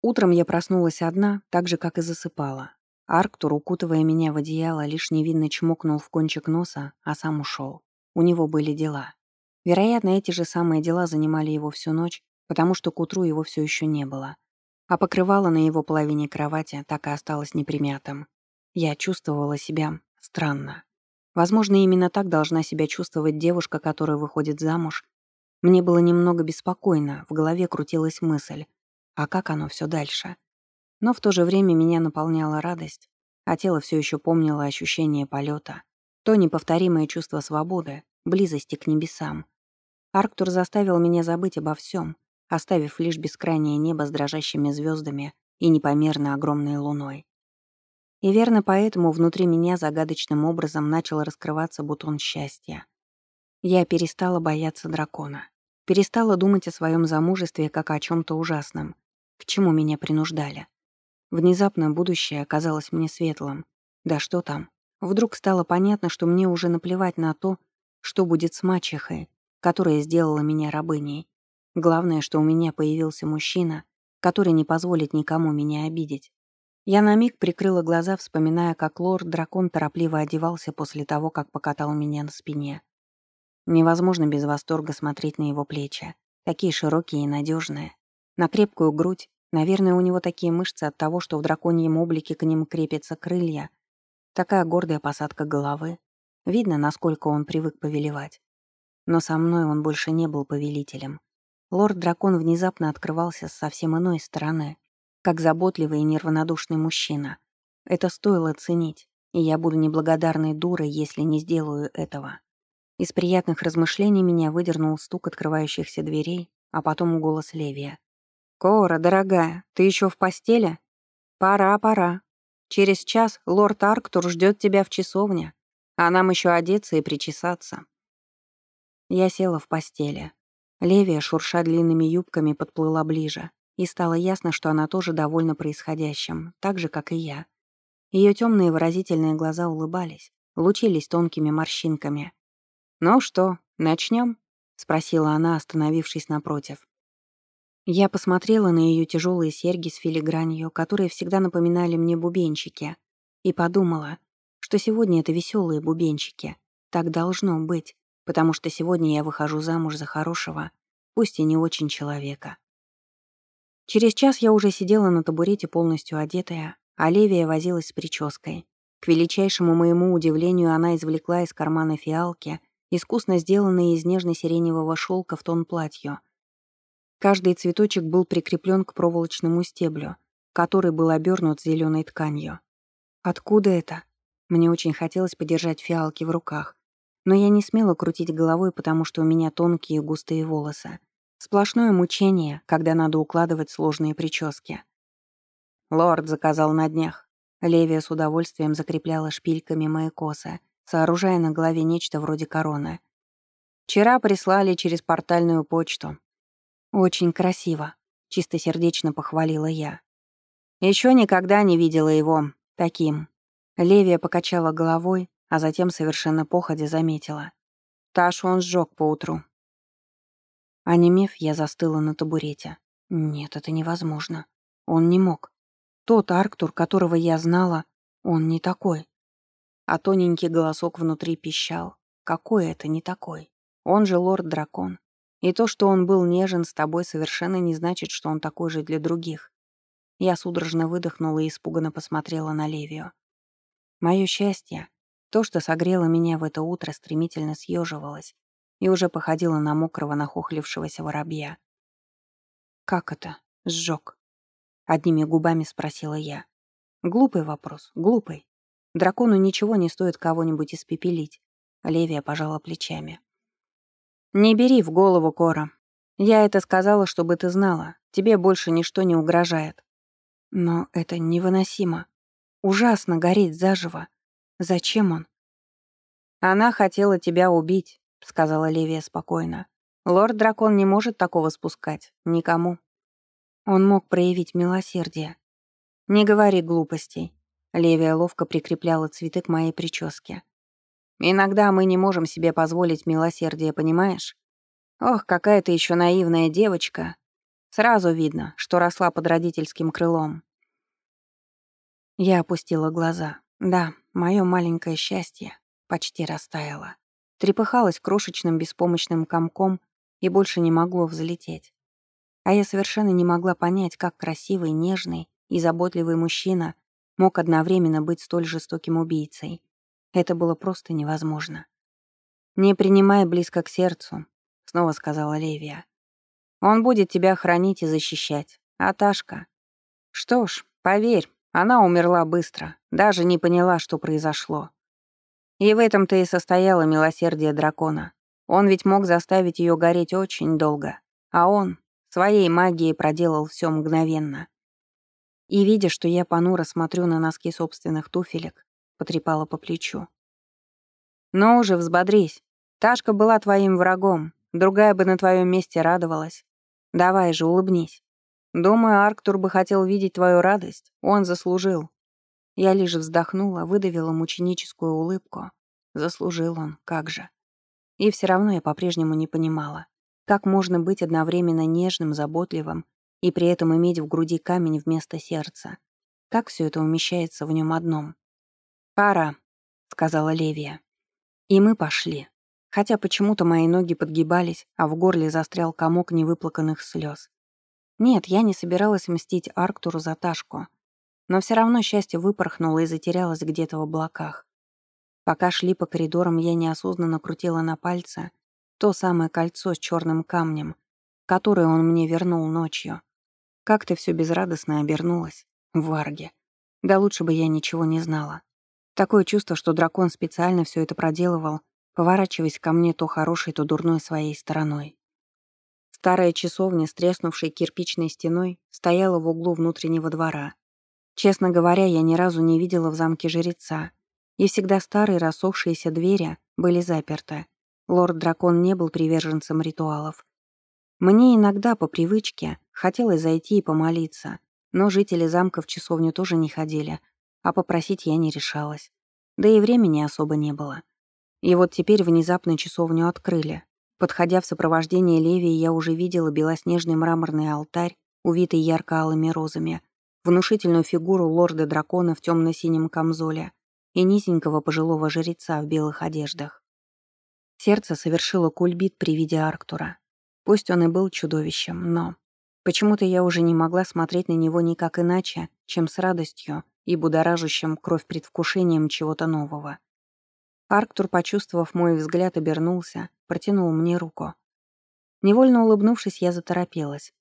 Утром я проснулась одна, так же, как и засыпала. Арктур, укутывая меня в одеяло, лишь невинно чмокнул в кончик носа, а сам ушел. У него были дела. Вероятно, эти же самые дела занимали его всю ночь, потому что к утру его все еще не было. А покрывало на его половине кровати так и осталось непримятым. Я чувствовала себя странно. Возможно, именно так должна себя чувствовать девушка, которая выходит замуж. Мне было немного беспокойно, в голове крутилась мысль, а как оно все дальше? Но в то же время меня наполняла радость, а тело все еще помнило ощущение полета, то неповторимое чувство свободы, близости к небесам. Арктур заставил меня забыть обо всем, оставив лишь бескрайнее небо с дрожащими звездами и непомерно огромной луной. И верно поэтому внутри меня загадочным образом начал раскрываться бутон счастья. Я перестала бояться дракона. Перестала думать о своем замужестве как о чем то ужасном, к чему меня принуждали. Внезапно будущее оказалось мне светлым. Да что там? Вдруг стало понятно, что мне уже наплевать на то, что будет с мачехой, которая сделала меня рабыней. Главное, что у меня появился мужчина, который не позволит никому меня обидеть. Я на миг прикрыла глаза, вспоминая, как лорд-дракон торопливо одевался после того, как покатал меня на спине. Невозможно без восторга смотреть на его плечи. Такие широкие и надежные. На крепкую грудь. Наверное, у него такие мышцы от того, что в драконьем облике к ним крепятся крылья. Такая гордая посадка головы. Видно, насколько он привык повелевать. Но со мной он больше не был повелителем. Лорд-дракон внезапно открывался с совсем иной стороны как заботливый и неравнодушный мужчина. Это стоило ценить, и я буду неблагодарной дурой, если не сделаю этого. Из приятных размышлений меня выдернул стук открывающихся дверей, а потом голос Левия. «Кора, дорогая, ты еще в постели? Пора, пора. Через час лорд Арктур ждет тебя в часовне, а нам еще одеться и причесаться». Я села в постели. Левия, шурша длинными юбками, подплыла ближе и стало ясно, что она тоже довольна происходящим, так же, как и я. Ее темные выразительные глаза улыбались, лучились тонкими морщинками. «Ну что, начнем? спросила она, остановившись напротив. Я посмотрела на ее тяжелые серьги с филигранью, которые всегда напоминали мне бубенчики, и подумала, что сегодня это веселые бубенчики. Так должно быть, потому что сегодня я выхожу замуж за хорошего, пусть и не очень человека. Через час я уже сидела на табурете полностью одетая, а Левия возилась с прической. К величайшему моему удивлению она извлекла из кармана фиалки, искусно сделанные из нежно-сиреневого шелка в тон платью. Каждый цветочек был прикреплен к проволочному стеблю, который был обернут зеленой тканью. Откуда это? Мне очень хотелось подержать фиалки в руках, но я не смела крутить головой, потому что у меня тонкие густые волосы. Сплошное мучение, когда надо укладывать сложные прически. Лорд заказал на днях. Левия с удовольствием закрепляла шпильками мои косы, сооружая на голове нечто вроде короны. Вчера прислали через портальную почту. Очень красиво, чистосердечно похвалила я. Еще никогда не видела его таким. Левия покачала головой, а затем совершенно походя заметила. Ташу он сжег поутру, Онемев, я застыла на табурете. Нет, это невозможно. Он не мог. Тот Арктур, которого я знала, он не такой. А тоненький голосок внутри пищал. Какой это не такой? Он же лорд-дракон. И то, что он был нежен с тобой, совершенно не значит, что он такой же для других. Я судорожно выдохнула и испуганно посмотрела на Левию. Мое счастье, то, что согрело меня в это утро, стремительно съеживалось, и уже походила на мокрого нахохлившегося воробья. «Как это? Сжёг?» Одними губами спросила я. Глупый вопрос, глупый. Дракону ничего не стоит кого-нибудь испепелить. Левия пожала плечами. «Не бери в голову, Кора. Я это сказала, чтобы ты знала. Тебе больше ничто не угрожает. Но это невыносимо. Ужасно гореть заживо. Зачем он? Она хотела тебя убить. — сказала Левия спокойно. «Лорд-дракон не может такого спускать. Никому». Он мог проявить милосердие. «Не говори глупостей». Левия ловко прикрепляла цветы к моей прическе. «Иногда мы не можем себе позволить милосердие, понимаешь? Ох, какая ты еще наивная девочка. Сразу видно, что росла под родительским крылом. Я опустила глаза. Да, мое маленькое счастье почти растаяло. Трепыхалось крошечным беспомощным комком и больше не могло взлететь. А я совершенно не могла понять, как красивый, нежный и заботливый мужчина мог одновременно быть столь жестоким убийцей. Это было просто невозможно. «Не принимай близко к сердцу», — снова сказала Левия. «Он будет тебя хранить и защищать. А Ташка? Что ж, поверь, она умерла быстро, даже не поняла, что произошло. И в этом-то и состояло милосердие дракона. Он ведь мог заставить ее гореть очень долго, а он своей магией проделал все мгновенно. И, видя, что я понуро смотрю на носки собственных туфелек, потрепала по плечу. «Ну уже, взбодрись. Ташка была твоим врагом, другая бы на твоем месте радовалась. Давай же, улыбнись. Думаю, Арктур бы хотел видеть твою радость, он заслужил». Я лишь вздохнула, выдавила мученическую улыбку. Заслужил он, как же. И все равно я по-прежнему не понимала, как можно быть одновременно нежным, заботливым и при этом иметь в груди камень вместо сердца? Как все это умещается в нем одном? «Пора», — сказала Левия. И мы пошли. Хотя почему-то мои ноги подгибались, а в горле застрял комок невыплаканных слез. Нет, я не собиралась мстить Арктуру за Ташку. Но все равно счастье выпорхнуло и затерялось где-то в облаках. Пока шли по коридорам, я неосознанно крутила на пальце то самое кольцо с черным камнем, которое он мне вернул ночью. Как-то все безрадостно обернулось. В Варге. Да лучше бы я ничего не знала. Такое чувство, что дракон специально все это проделывал, поворачиваясь ко мне то хорошей, то дурной своей стороной. Старая часовня с треснувшей кирпичной стеной стояла в углу внутреннего двора. Честно говоря, я ни разу не видела в замке жреца, и всегда старые рассохшиеся двери были заперты. Лорд-дракон не был приверженцем ритуалов, мне иногда по привычке хотелось зайти и помолиться, но жители замка в часовню тоже не ходили, а попросить я не решалась. Да и времени особо не было. И вот теперь внезапно часовню открыли. Подходя в сопровождение Левии, я уже видела белоснежный мраморный алтарь, увитый ярко-алыми розами, внушительную фигуру лорда-дракона в темно-синем камзоле и низенького пожилого жреца в белых одеждах. Сердце совершило кульбит при виде Арктура. Пусть он и был чудовищем, но... Почему-то я уже не могла смотреть на него никак иначе, чем с радостью и будоражащим кровь предвкушением чего-то нового. Арктур, почувствовав мой взгляд, обернулся, протянул мне руку. Невольно улыбнувшись, я заторопилась.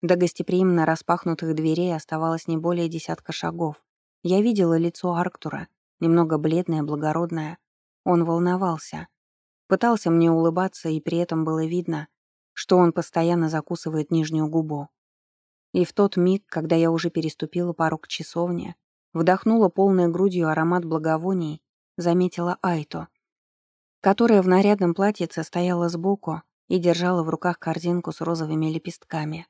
До гостеприимно распахнутых дверей оставалось не более десятка шагов. Я видела лицо Арктура, немного бледное, благородное. Он волновался. Пытался мне улыбаться, и при этом было видно, что он постоянно закусывает нижнюю губу. И в тот миг, когда я уже переступила порог часовни, вдохнула полной грудью аромат благовоний, заметила Айто, которая в нарядном платьице стояла сбоку и держала в руках корзинку с розовыми лепестками.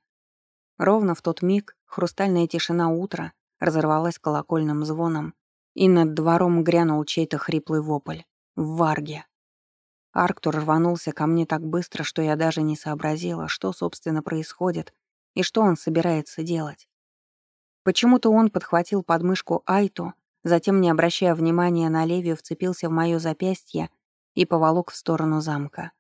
Ровно в тот миг хрустальная тишина утра разорвалась колокольным звоном, и над двором грянул чей-то хриплый вопль. В варге. Арктур рванулся ко мне так быстро, что я даже не сообразила, что, собственно, происходит и что он собирается делать. Почему-то он подхватил подмышку Айту, затем, не обращая внимания на Левию, вцепился в моё запястье и поволок в сторону замка.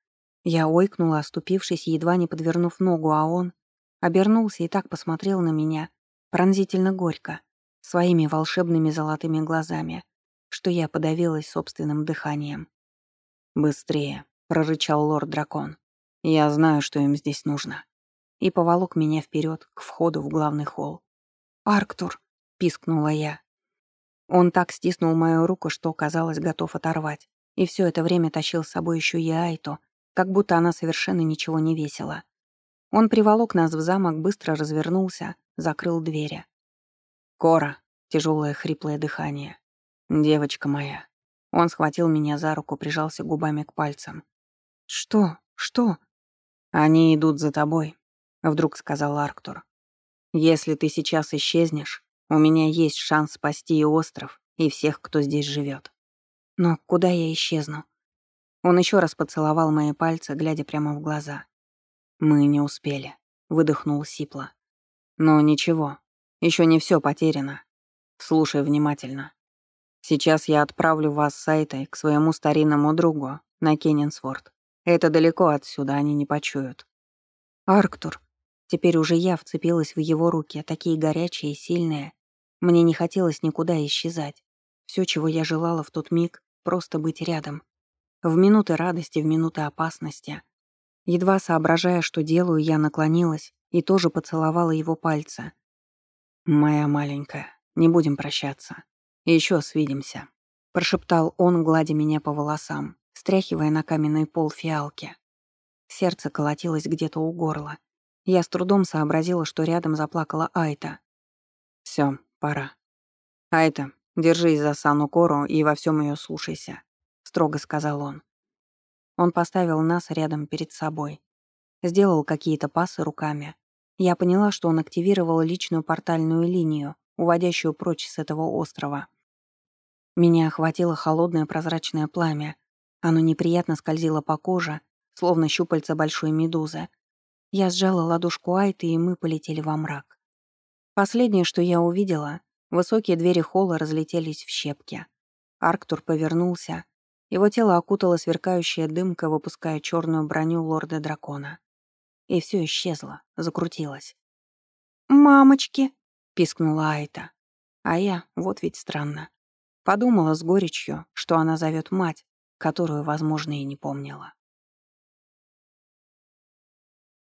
Я ойкнула, оступившись, едва не подвернув ногу, а он обернулся и так посмотрел на меня, пронзительно горько, своими волшебными золотыми глазами, что я подавилась собственным дыханием. «Быстрее», — прорычал лорд-дракон. «Я знаю, что им здесь нужно». И поволок меня вперед к входу в главный холл. «Арктур», — пискнула я. Он так стиснул мою руку, что, казалось, готов оторвать. И все это время тащил с собой еще и Айто, как будто она совершенно ничего не весила. Он приволок нас в замок, быстро развернулся, закрыл двери. «Кора», — тяжелое хриплое дыхание. «Девочка моя, он схватил меня за руку, прижался губами к пальцам. «Что? Что?» «Они идут за тобой», — вдруг сказал Арктур. «Если ты сейчас исчезнешь, у меня есть шанс спасти и остров, и всех, кто здесь живет. Но куда я исчезну?» Он еще раз поцеловал мои пальцы, глядя прямо в глаза. «Мы не успели. выдохнул Сипла. «Но ничего, еще не все потеряно. Слушай внимательно. Сейчас я отправлю вас с Сайтой к своему старинному другу на Кеннинсворт. Это далеко отсюда, они не почуют. Арктур. Теперь уже я вцепилась в его руки, такие горячие и сильные. Мне не хотелось никуда исчезать. Все, чего я желала в тот миг, просто быть рядом. В минуты радости, в минуты опасности. Едва соображая, что делаю, я наклонилась и тоже поцеловала его пальцы. «Моя маленькая, не будем прощаться. Еще свидимся», — прошептал он, гладя меня по волосам, стряхивая на каменный пол фиалки. Сердце колотилось где-то у горла. Я с трудом сообразила, что рядом заплакала Айта. Все, пора. Айта, держись за Сану Кору и во всем ее слушайся», — строго сказал он. Он поставил нас рядом перед собой. Сделал какие-то пасы руками. Я поняла, что он активировал личную портальную линию, уводящую прочь с этого острова. Меня охватило холодное прозрачное пламя. Оно неприятно скользило по коже, словно щупальца большой медузы. Я сжала ладошку Айты, и мы полетели во мрак. Последнее, что я увидела, высокие двери холла разлетелись в щепки. Арктур повернулся. Его тело окутала сверкающая дымка, выпуская черную броню лорда-дракона. И все исчезло, закрутилось. «Мамочки!» пискнула Айта. А я, вот ведь странно, подумала с горечью, что она зовет мать, которую, возможно, и не помнила.